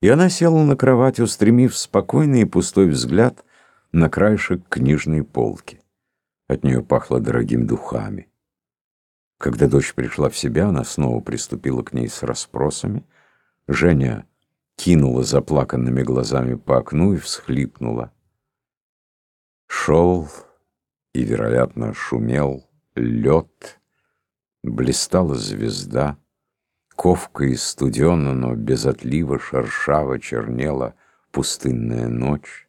И она села на кровать, устремив спокойный и пустой взгляд на краешек книжной полки. От нее пахло дорогими духами. Когда дочь пришла в себя, она снова приступила к ней с расспросами. Женя кинула заплаканными глазами по окну и всхлипнула. Шел и, вероятно, шумел лед, блистала звезда. Ковка и студенно, но без отлива шершаво чернела пустынная ночь.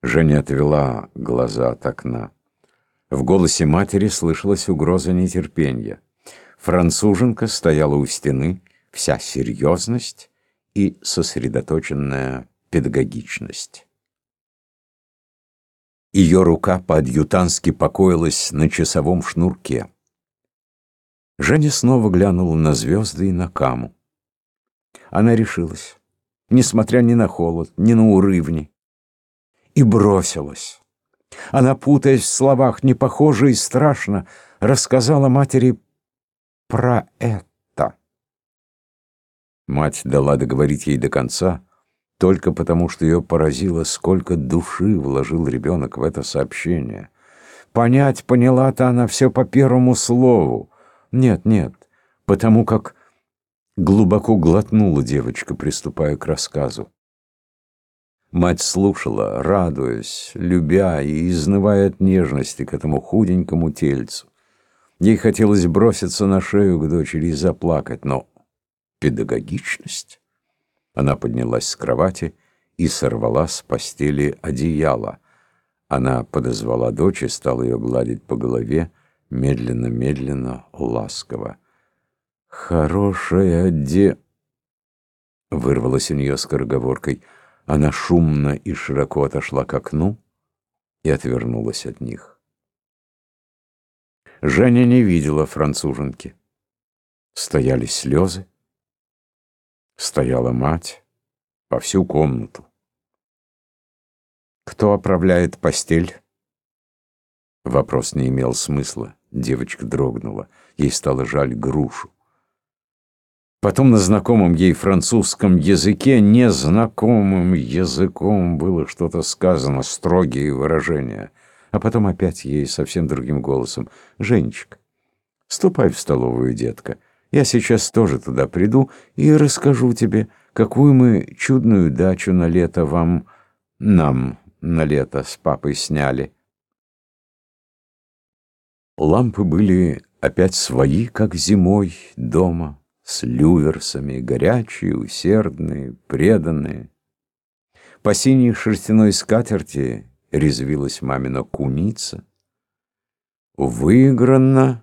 Женя отвела глаза от окна. В голосе матери слышалась угроза нетерпения. Француженка стояла у стены, вся серьезность и сосредоточенная педагогичность. Ее рука по-адъютантски покоилась на часовом шнурке. Женя снова глянула на звезды и на каму. Она решилась, несмотря ни на холод, ни на урывни, и бросилась. Она, путаясь в словах, непохоже и страшно, рассказала матери про это. Мать дала договорить ей до конца, только потому, что ее поразило, сколько души вложил ребенок в это сообщение. Понять поняла-то она все по первому слову. Нет, нет, потому как глубоко глотнула девочка, приступая к рассказу. Мать слушала, радуясь, любя и изнывая от нежности к этому худенькому тельцу. Ей хотелось броситься на шею к дочери и заплакать, но педагогичность? Она поднялась с кровати и сорвала с постели одеяло. Она подозвала дочь и стала ее гладить по голове, медленно-медленно, ласково. «Хорошая де...» Вырвалась у нее скороговоркой. Она шумно и широко отошла к окну и отвернулась от них. Женя не видела француженки. Стояли слезы. Стояла мать по всю комнату. Кто оправляет постель? Вопрос не имел смысла. Девочка дрогнула. Ей стало жаль грушу. Потом на знакомом ей французском языке, незнакомым языком было что-то сказано, строгие выражения. А потом опять ей совсем другим голосом. «Женечка, ступай в столовую, детка. Я сейчас тоже туда приду и расскажу тебе, какую мы чудную дачу на лето вам, нам на лето с папой сняли». Лампы были опять свои, как зимой, дома, с люверсами, горячие, усердные, преданные. По синей шерстяной скатерти резвилась мамина куница. Выиграно,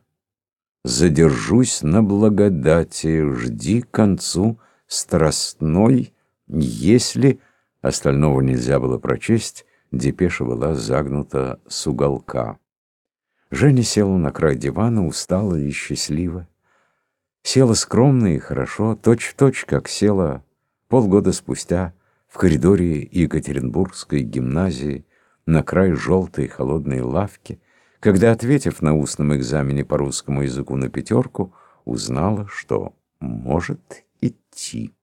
задержусь на благодати, жди концу страстной, если, остального нельзя было прочесть, депеша была загнута с уголка. Женя села на край дивана, устала и счастлива. Села скромно и хорошо, точь-в-точь, точь, как села полгода спустя в коридоре Екатеринбургской гимназии на край желтой холодной лавки, когда, ответив на устном экзамене по русскому языку на пятерку, узнала, что может идти.